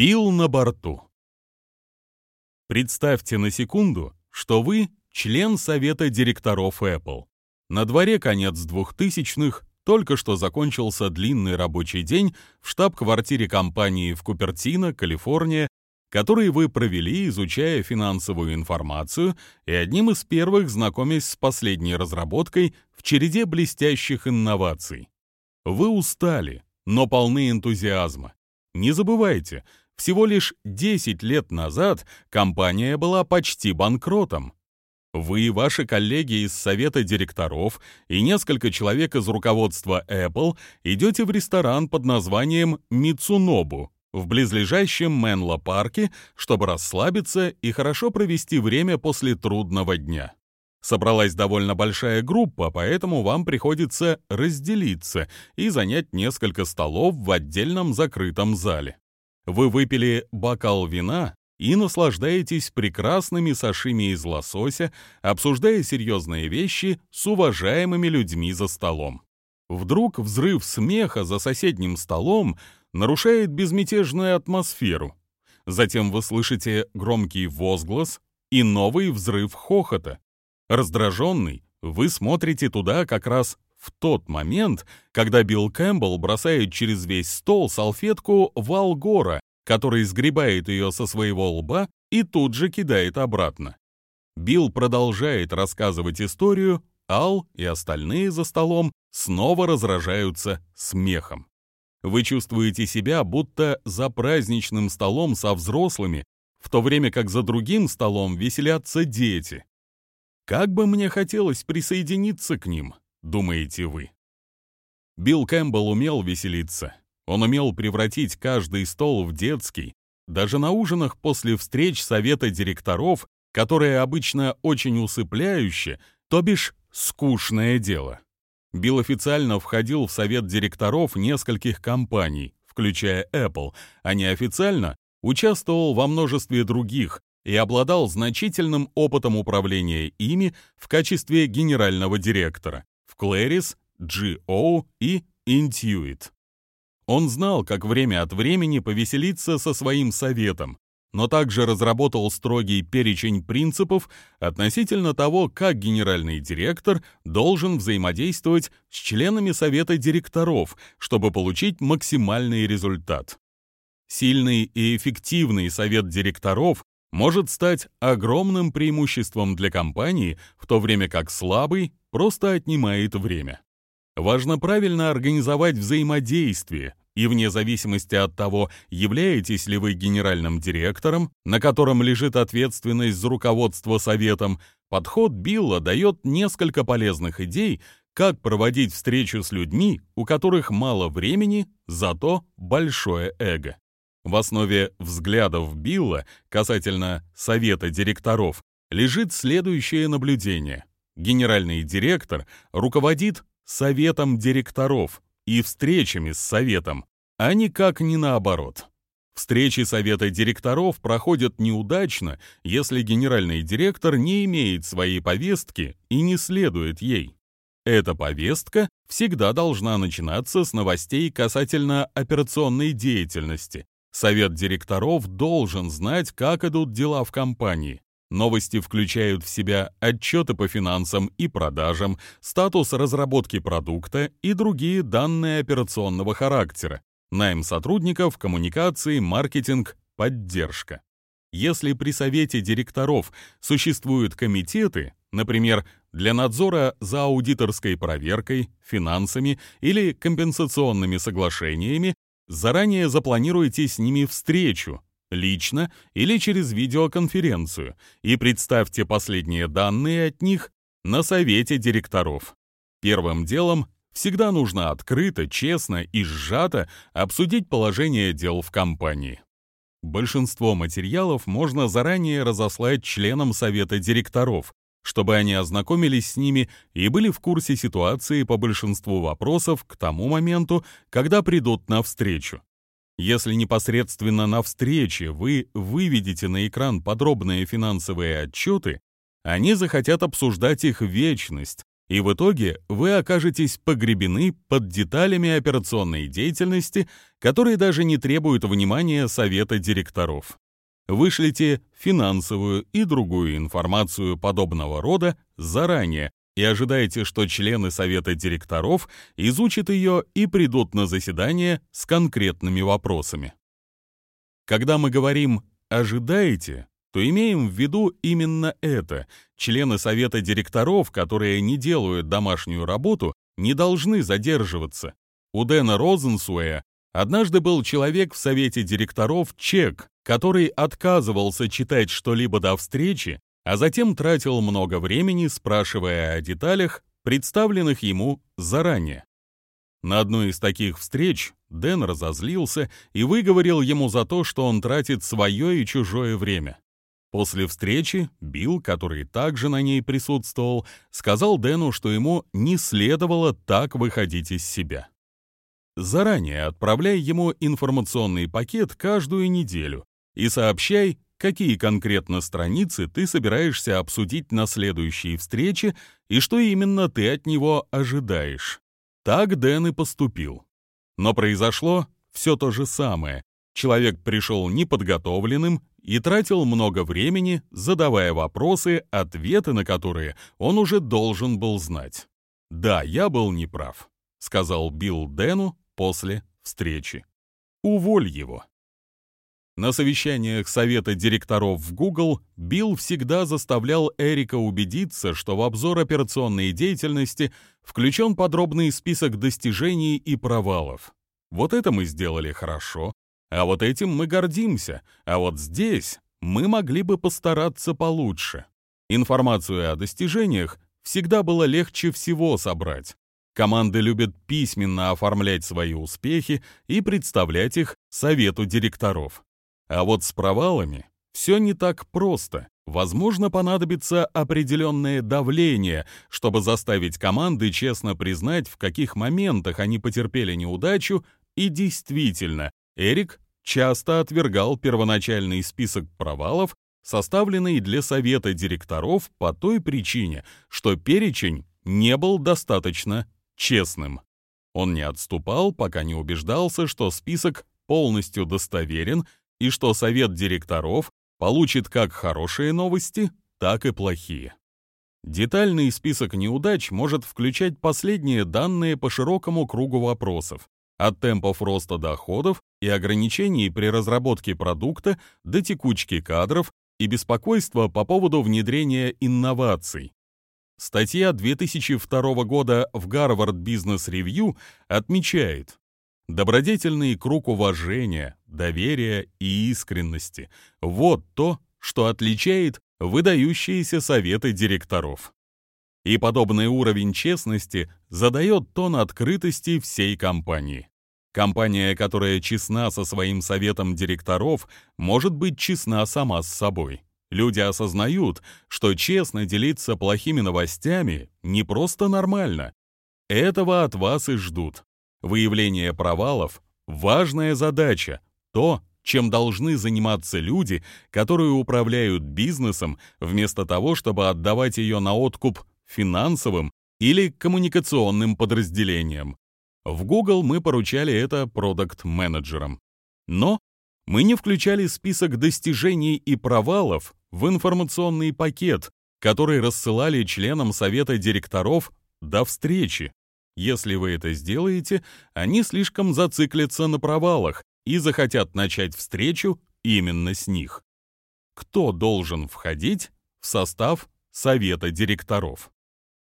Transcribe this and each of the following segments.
Билл на борту. Представьте на секунду, что вы член совета директоров Apple. На дворе конец 2000-х, только что закончился длинный рабочий день в штаб-квартире компании в Купертино, Калифорния, который вы провели, изучая финансовую информацию и одним из первых знакомясь с последней разработкой в череде блестящих инноваций. Вы устали, но полны энтузиазма. Не забывайте, всего лишь 10 лет назад компания была почти банкротом. Вы и ваши коллеги из совета директоров и несколько человек из руководства Apple идете в ресторан под названием Мицунобу в близлежащем Менло-парке, чтобы расслабиться и хорошо провести время после трудного дня. Собралась довольно большая группа, поэтому вам приходится разделиться и занять несколько столов в отдельном закрытом зале. Вы выпили бокал вина и наслаждаетесь прекрасными сашими из лосося, обсуждая серьезные вещи с уважаемыми людьми за столом. Вдруг взрыв смеха за соседним столом нарушает безмятежную атмосферу. Затем вы слышите громкий возглас и новый взрыв хохота. Раздраженный, вы смотрите туда как раз в тот момент, когда Билл Кэмпбелл бросает через весь стол салфетку Вал Гора, который сгребает ее со своего лба и тут же кидает обратно. Билл продолжает рассказывать историю, Ал и остальные за столом снова разражаются смехом. Вы чувствуете себя будто за праздничным столом со взрослыми, в то время как за другим столом веселятся дети. Как бы мне хотелось присоединиться к ним, думаете вы? Билл Кэмпбелл умел веселиться. Он умел превратить каждый стол в детский. Даже на ужинах после встреч совета директоров, которые обычно очень усыпляюще, то бишь скучное дело. Билл официально входил в совет директоров нескольких компаний, включая Apple, а неофициально участвовал во множестве других, и обладал значительным опытом управления ими в качестве генерального директора Claris, GO и Intuit. Он знал, как время от времени повеселиться со своим советом, но также разработал строгий перечень принципов относительно того, как генеральный директор должен взаимодействовать с членами совета директоров, чтобы получить максимальный результат. Сильный и эффективный совет директоров может стать огромным преимуществом для компании, в то время как слабый просто отнимает время. Важно правильно организовать взаимодействие, и вне зависимости от того, являетесь ли вы генеральным директором, на котором лежит ответственность за руководство советом, подход Билла дает несколько полезных идей, как проводить встречу с людьми, у которых мало времени, зато большое эго. В основе взглядов Билла касательно совета директоров лежит следующее наблюдение. Генеральный директор руководит советом директоров и встречами с советом, а никак не наоборот. Встречи совета директоров проходят неудачно, если генеральный директор не имеет своей повестки и не следует ей. Эта повестка всегда должна начинаться с новостей касательно операционной деятельности, Совет директоров должен знать, как идут дела в компании. Новости включают в себя отчеты по финансам и продажам, статус разработки продукта и другие данные операционного характера, найм сотрудников, коммуникации, маркетинг, поддержка. Если при совете директоров существуют комитеты, например, для надзора за аудиторской проверкой, финансами или компенсационными соглашениями, Заранее запланируйте с ними встречу, лично или через видеоконференцию, и представьте последние данные от них на совете директоров. Первым делом всегда нужно открыто, честно и сжато обсудить положение дел в компании. Большинство материалов можно заранее разослать членам совета директоров, чтобы они ознакомились с ними и были в курсе ситуации по большинству вопросов к тому моменту, когда придут на встречу. Если непосредственно на встрече вы выведете на экран подробные финансовые отчеты, они захотят обсуждать их вечность, И в итоге вы окажетесь погребены под деталями операционной деятельности, которые даже не требуют внимания совета директоров. Вышлите финансовую и другую информацию подобного рода заранее и ожидайте, что члены совета директоров изучат ее и придут на заседание с конкретными вопросами. Когда мы говорим «ожидаете», то имеем в виду именно это. Члены совета директоров, которые не делают домашнюю работу, не должны задерживаться. У Дэна Розенсуэя однажды был человек в совете директоров Чек, который отказывался читать что-либо до встречи, а затем тратил много времени, спрашивая о деталях, представленных ему заранее. На одной из таких встреч Дэн разозлился и выговорил ему за то, что он тратит свое и чужое время. После встречи Билл, который также на ней присутствовал, сказал Дэну, что ему не следовало так выходить из себя. Заранее отправляй ему информационный пакет каждую неделю и сообщай, какие конкретно страницы ты собираешься обсудить на следующей встрече и что именно ты от него ожидаешь. Так Дэн и поступил. Но произошло все то же самое. Человек пришел неподготовленным и тратил много времени, задавая вопросы, ответы на которые он уже должен был знать. «Да, я был неправ», — сказал Билл Дэну после встречи. «Уволь его». На совещаниях совета директоров в Google Билл всегда заставлял Эрика убедиться, что в обзор операционной деятельности включен подробный список достижений и провалов. Вот это мы сделали хорошо, а вот этим мы гордимся, а вот здесь мы могли бы постараться получше. Информацию о достижениях всегда было легче всего собрать. Команды любят письменно оформлять свои успехи и представлять их совету директоров. А вот с провалами все не так просто. Возможно, понадобится определенное давление, чтобы заставить команды честно признать, в каких моментах они потерпели неудачу, и действительно Эрик часто отвергал первоначальный список провалов, составленный для совета директоров по той причине, что перечень не был достаточно честным. Он не отступал, пока не убеждался, что список полностью достоверен и что совет директоров получит как хорошие новости, так и плохие. Детальный список неудач может включать последние данные по широкому кругу вопросов, от темпов роста доходов и ограничений при разработке продукта до текучки кадров и беспокойства по поводу внедрения инноваций. Статья 2002 года в Harvard Business Review отмечает, добродетельный круг уважения, доверия и искренности – вот то, что отличает выдающиеся советы директоров. И подобный уровень честности задает тон открытости всей компании. Компания, которая честна со своим советом директоров, может быть честна сама с собой. Люди осознают, что честно делиться плохими новостями не просто нормально. Этого от вас и ждут. Выявление провалов – важная задача, то, чем должны заниматься люди, которые управляют бизнесом, вместо того, чтобы отдавать ее на откуп финансовым или коммуникационным подразделениям. В Google мы поручали это продукт-менеджерам. Но мы не включали список достижений и провалов в информационный пакет, который рассылали членам совета директоров до встречи. Если вы это сделаете, они слишком зациклятся на провалах и захотят начать встречу именно с них. Кто должен входить в состав совета директоров?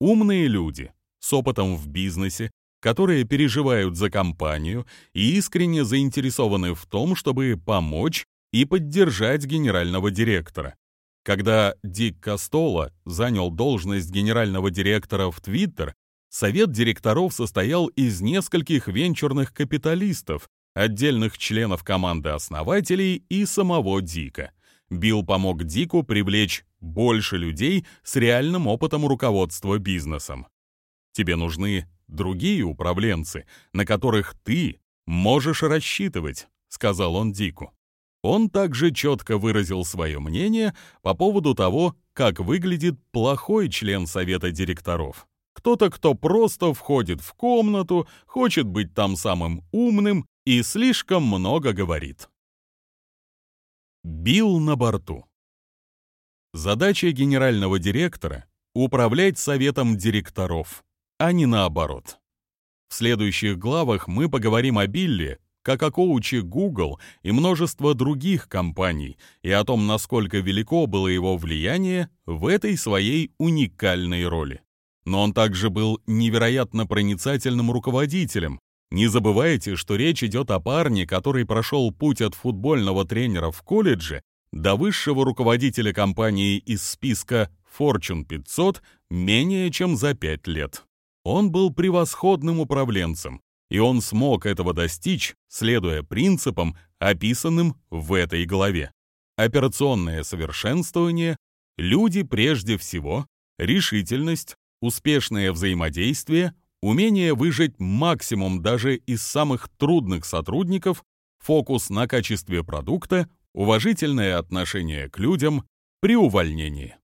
Умные люди с опытом в бизнесе, которые переживают за компанию и искренне заинтересованы в том, чтобы помочь и поддержать генерального директора. Когда Дик Костола занял должность генерального директора в Twitter, совет директоров состоял из нескольких венчурных капиталистов, отдельных членов команды основателей и самого Дика. Билл помог Дику привлечь больше людей с реальным опытом руководства бизнесом. Тебе нужны другие управленцы, на которых ты можешь рассчитывать», — сказал он Дику. Он также четко выразил свое мнение по поводу того, как выглядит плохой член совета директоров. Кто-то, кто просто входит в комнату, хочет быть там самым умным и слишком много говорит. Билл на борту. Задача генерального директора — управлять советом директоров, а не наоборот. В следующих главах мы поговорим о Билле, как о коуче Google и множество других компаний, и о том, насколько велико было его влияние в этой своей уникальной роли. Но он также был невероятно проницательным руководителем. Не забывайте, что речь идет о парне, который прошел путь от футбольного тренера в колледже до высшего руководителя компании из списка Fortune 500 менее чем за пять лет. Он был превосходным управленцем, и он смог этого достичь, следуя принципам, описанным в этой главе. Операционное совершенствование, люди прежде всего, решительность, успешное взаимодействие, умение выжать максимум даже из самых трудных сотрудников, фокус на качестве продукта, уважительное отношение к людям при увольнении.